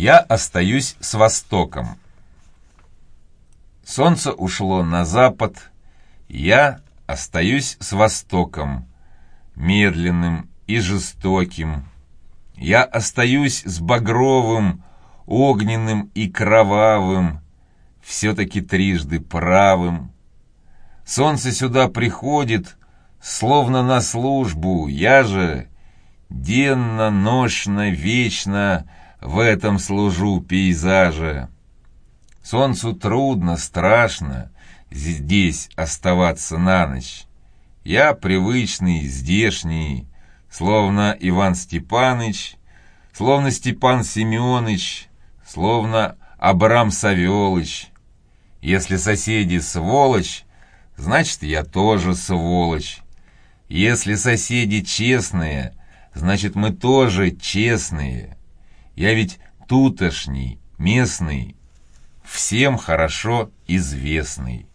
Я остаюсь с Востоком. Солнце ушло на запад, я остаюсь с Востоком, медленным и жестоким. Я остаюсь с багровым, огненным и кровавым, все-таки трижды правым. Солнце сюда приходит, словно на службу, я же денно, ношно, вечно в этом служу пейзаже. Солнцу трудно, страшно здесь оставаться на ночь. Я привычный, здешний, словно Иван Степаныч, словно Степан Семенович, словно Абрам Савелыч. Если соседи сволочь, значит, я тоже сволочь. Если соседи честные, значит, мы тоже честные. Я ведь тутошний, местный, всем хорошо известный.